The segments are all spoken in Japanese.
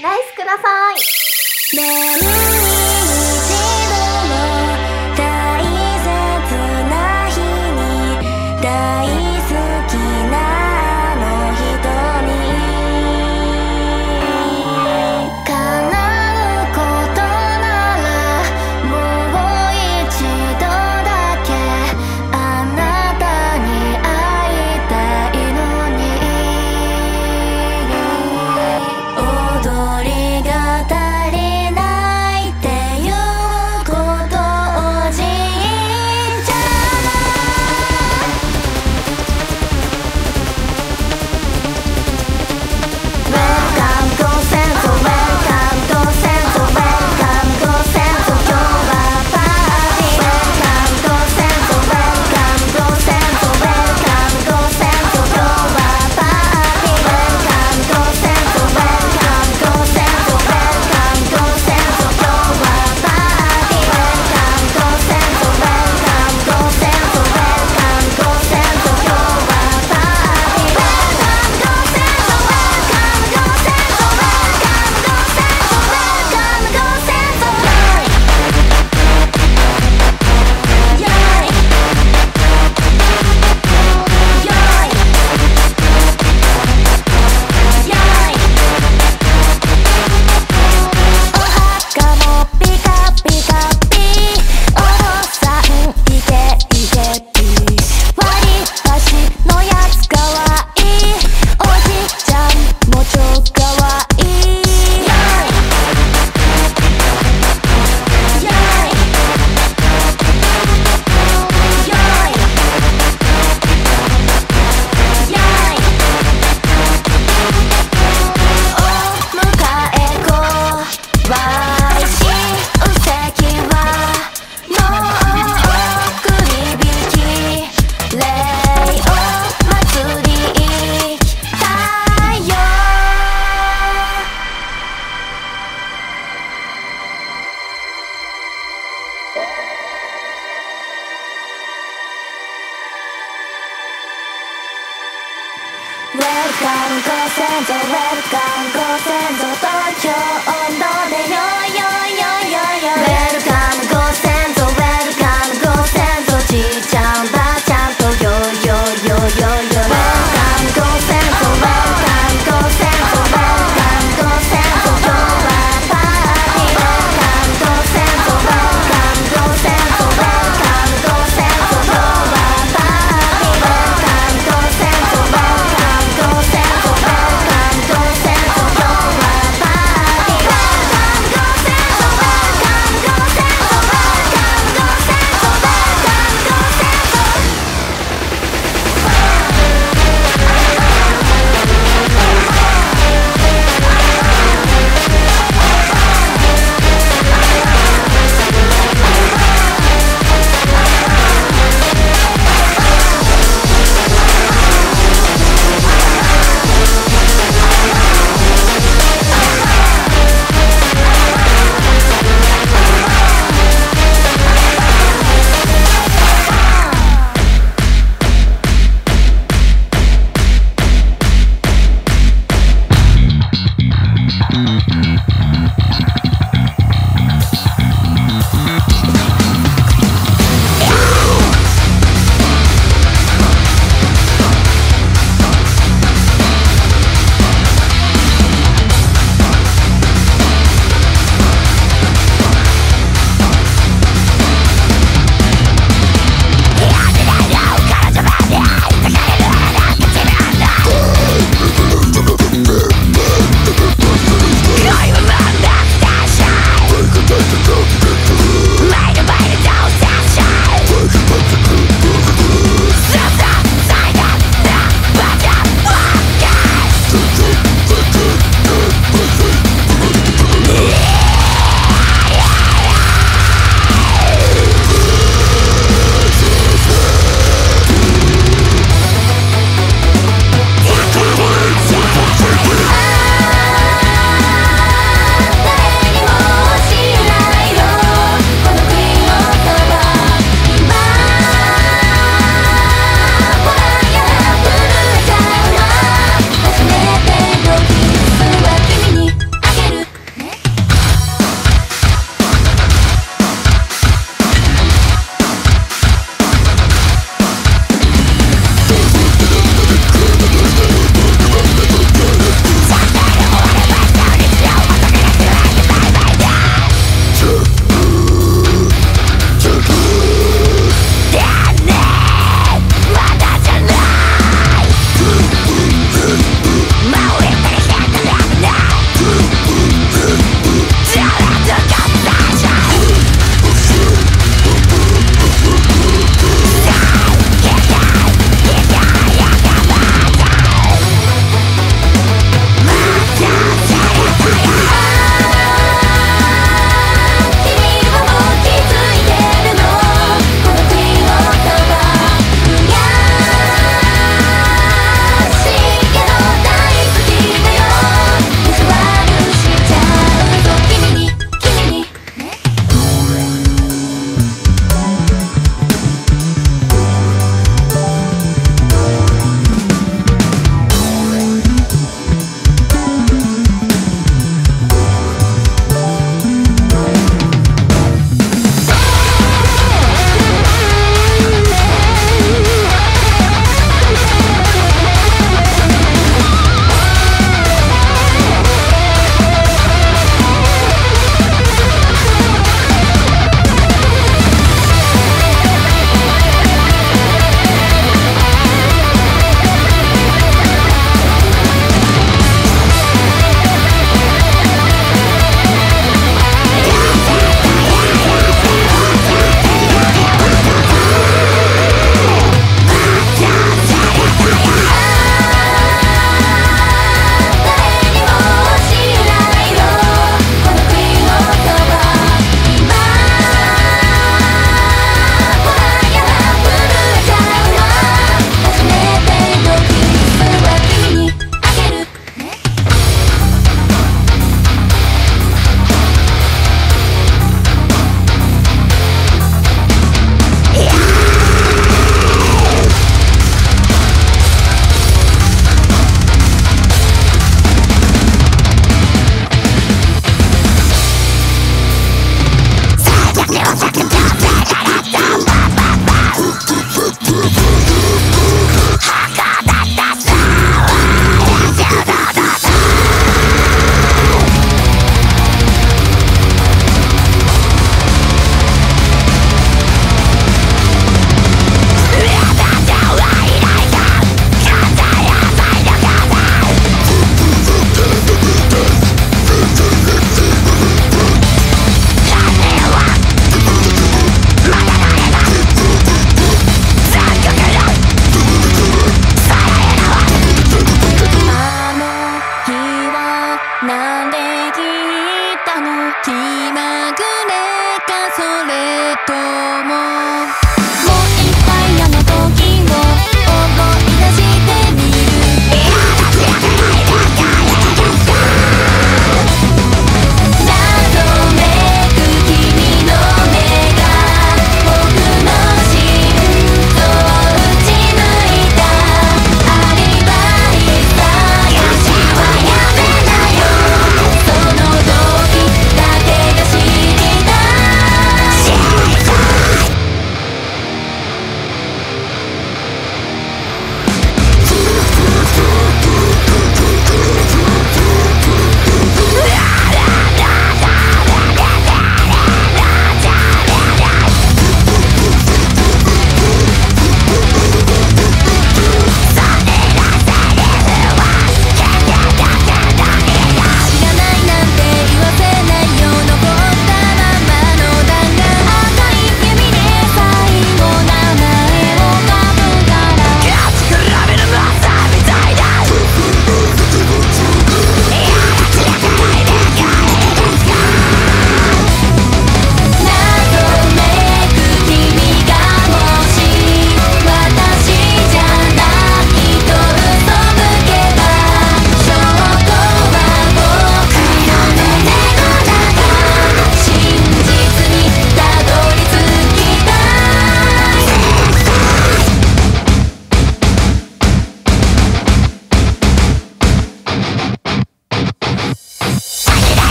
ライスください。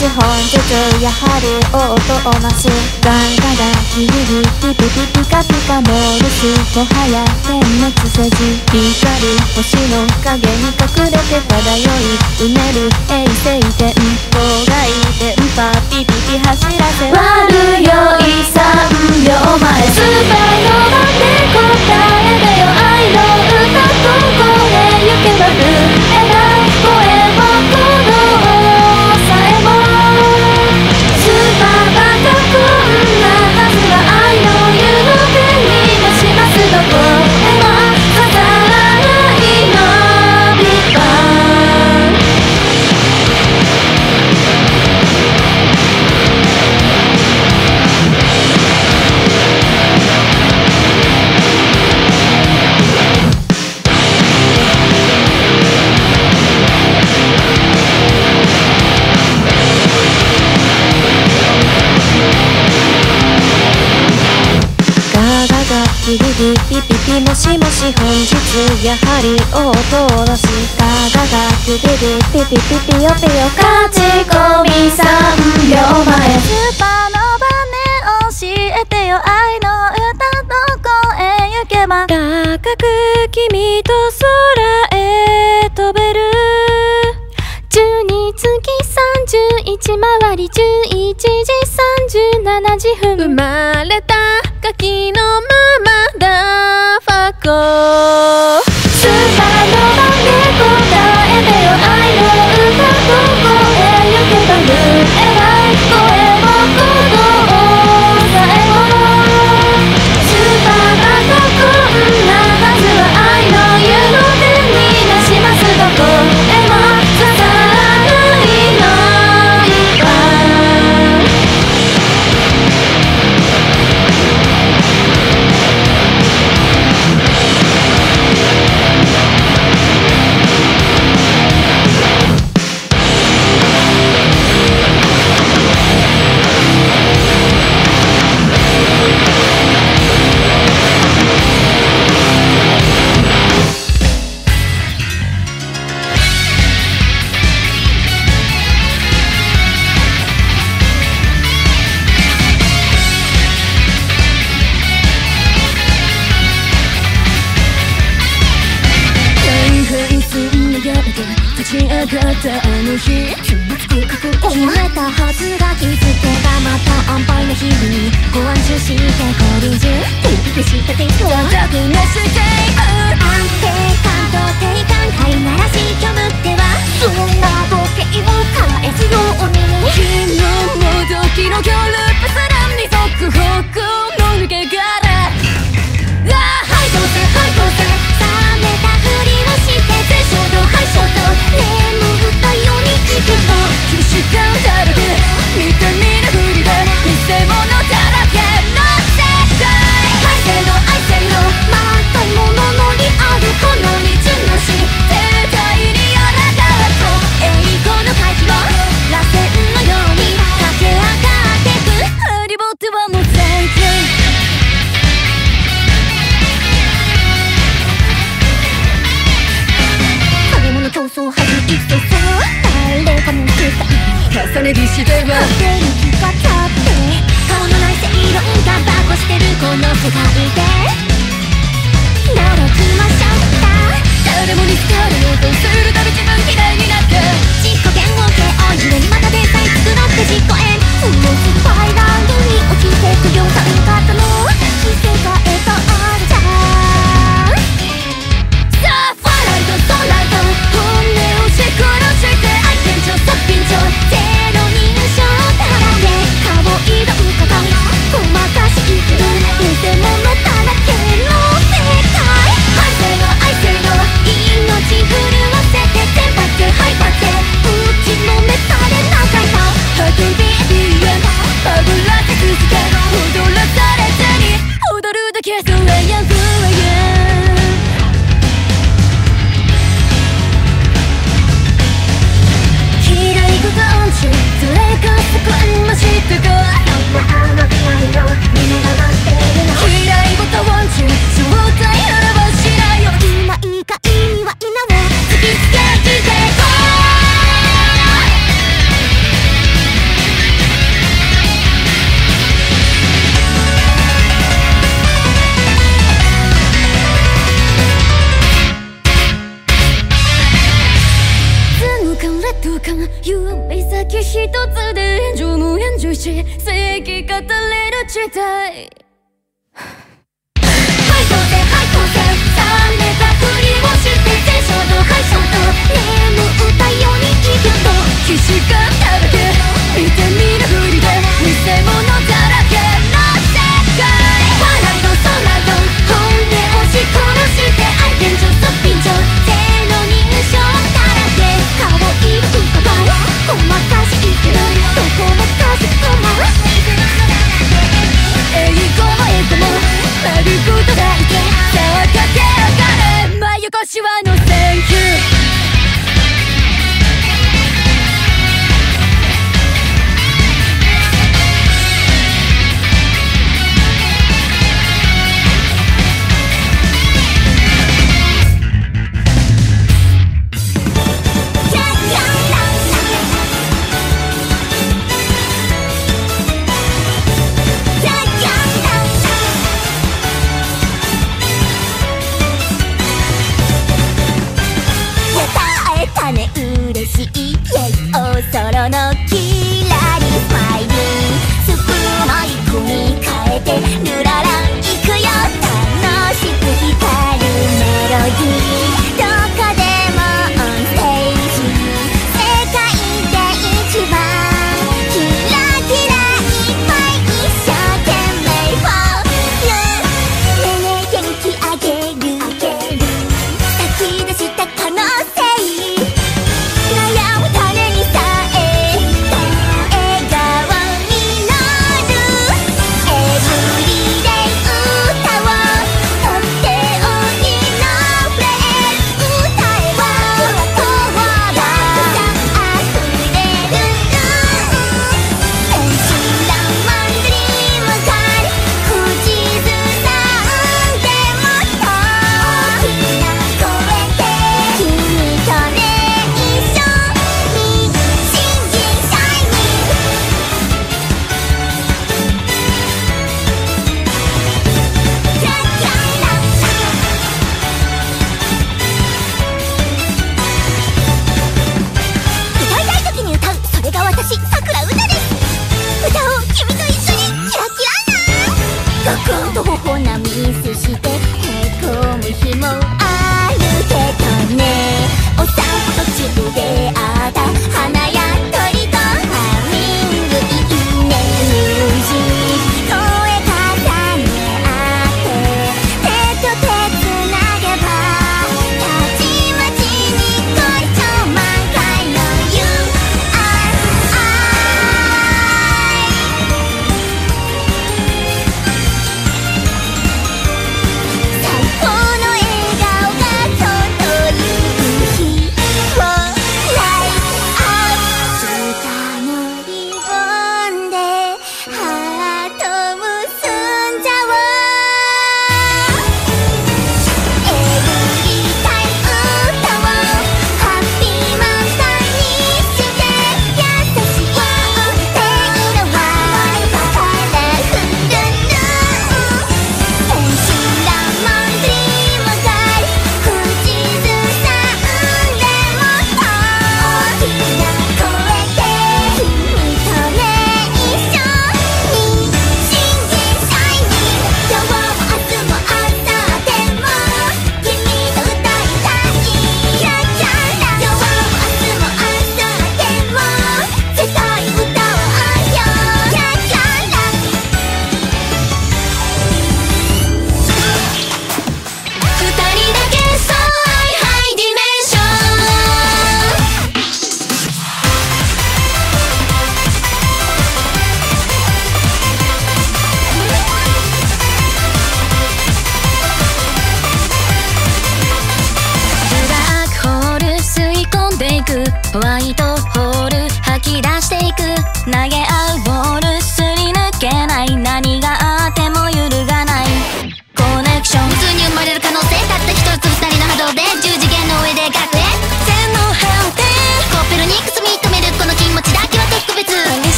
資本徐々やはり音を増すガンガラキリリピピピピカピカモールスもはや点滅せず光星の影に隠れて漂い埋める衛星泣いて電波ピピピ走らせ。悪よい3秒前スーパーノマって答えだよ愛の歌とこれ行けばやはり音を出す。かががピピピピピピピヨピヨ勝ち込み3秒前。スーパーのバネ教えてよ。愛の歌どこへ行けば。高く君と空へ飛べる。12月31回り。11時37時分。生まれた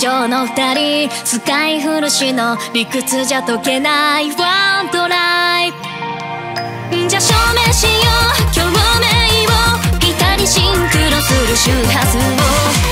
上の二人使い古しの理屈じゃ解けない。ワントライ。じゃ証明しよう。共鳴を。光シンクロする周波数を。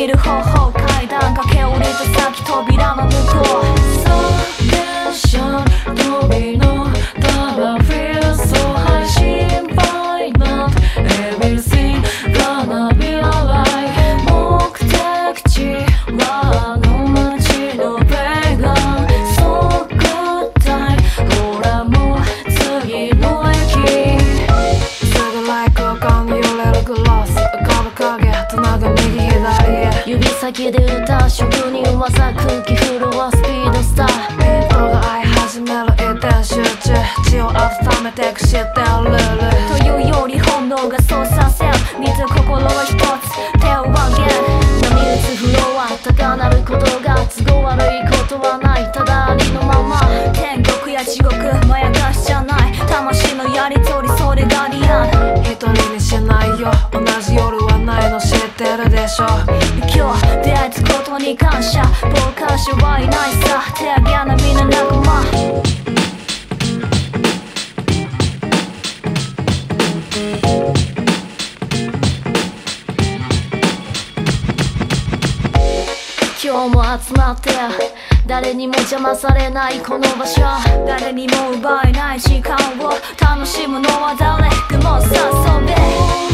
切る方法階段駆け下りた先扉の向こう罹患傍観者はいないさ手上げなみんな仲間今日も集まって誰にも邪魔されないこの場所誰にも奪えない時間を楽しむのは誰でもさ遊べ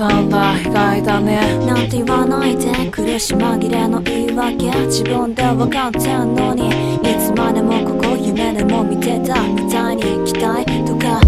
たんだ被害だねなんて言わないで苦し紛れの言い訳。自分で分かってんのにいつまでもここ夢でも見てたみたいに期待とか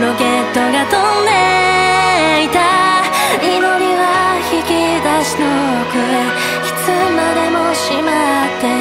ロケットが飛んでいた。祈りは引き出しの奥いつまでもしまって。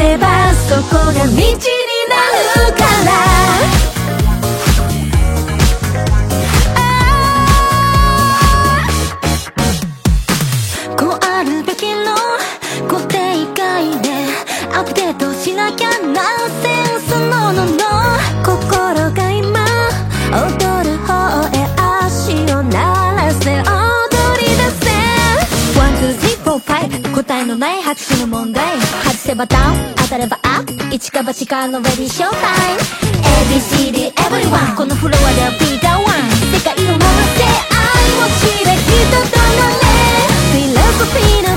せばそこが道になるから。しなきゃナセンスものの心が今踊る方へ足を鳴らせ踊りだせ。ワンツー r ー答えのない拍手の問題。ばダウン当たればアップ。一か八かのレディーショータイム。ABCD everyone このフロアではビーガーワン。世界を回せ愛を知れ人となれ。フィロソフィーの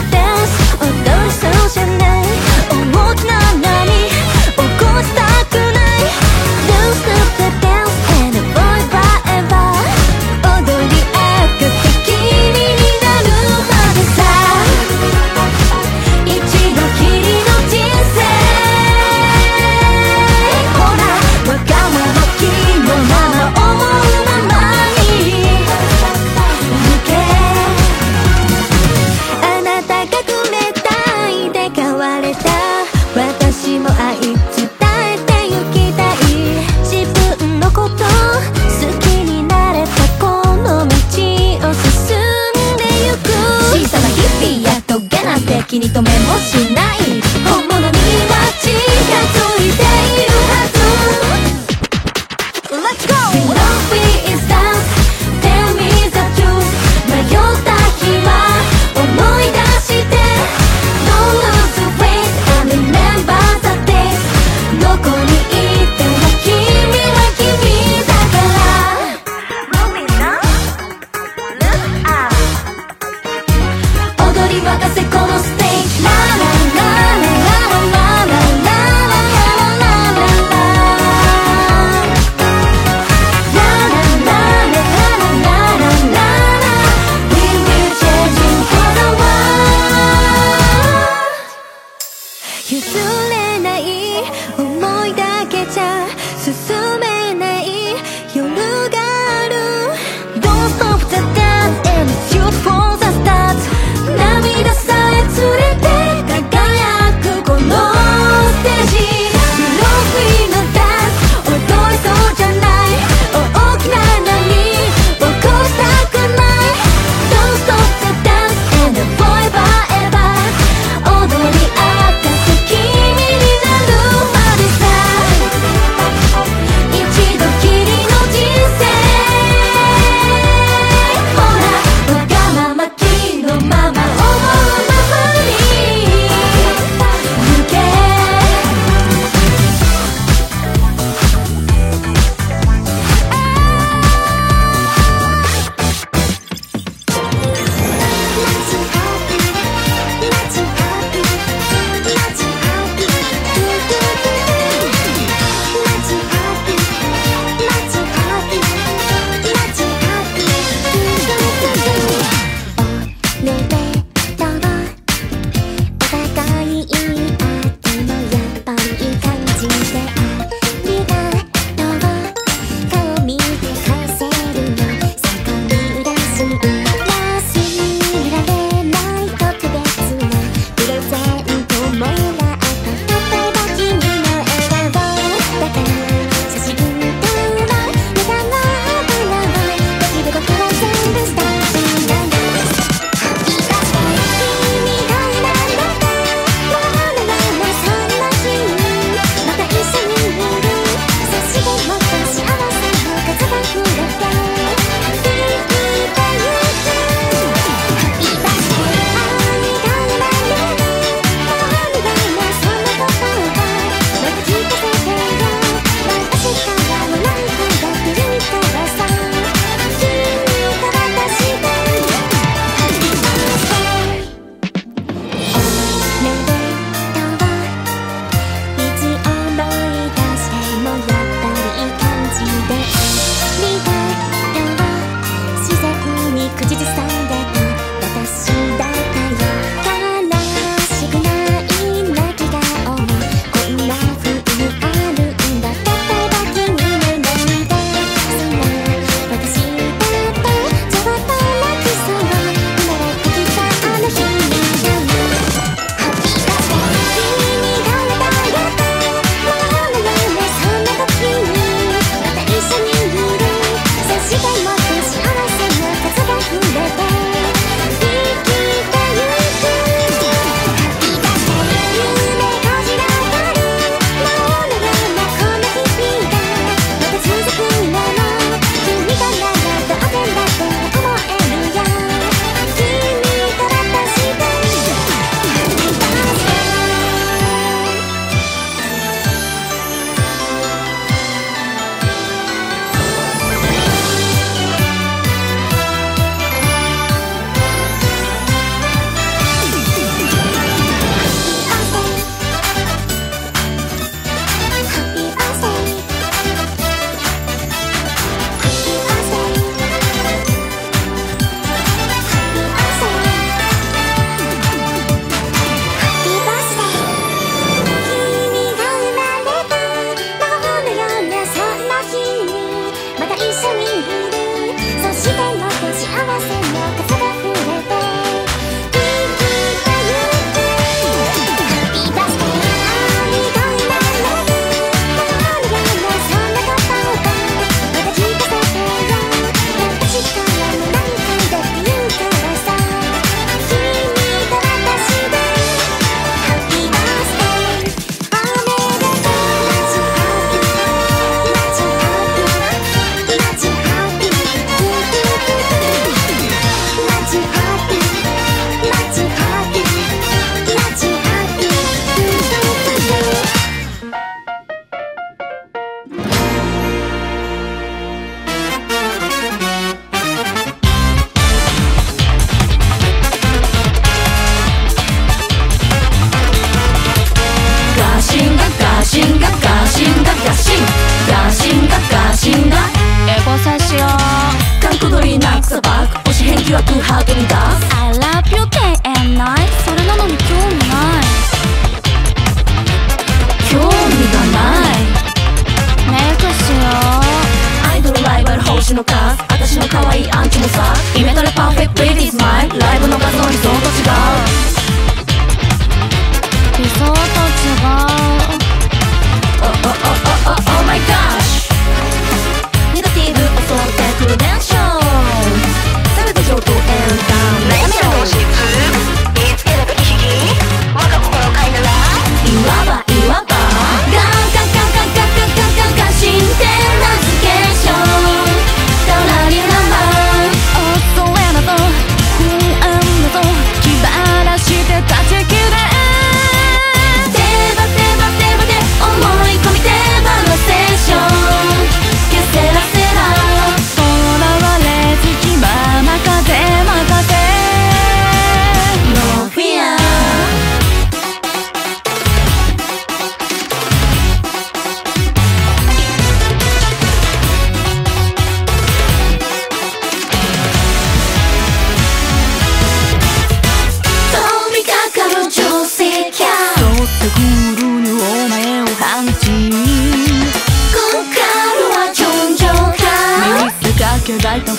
けがいた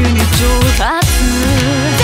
に上達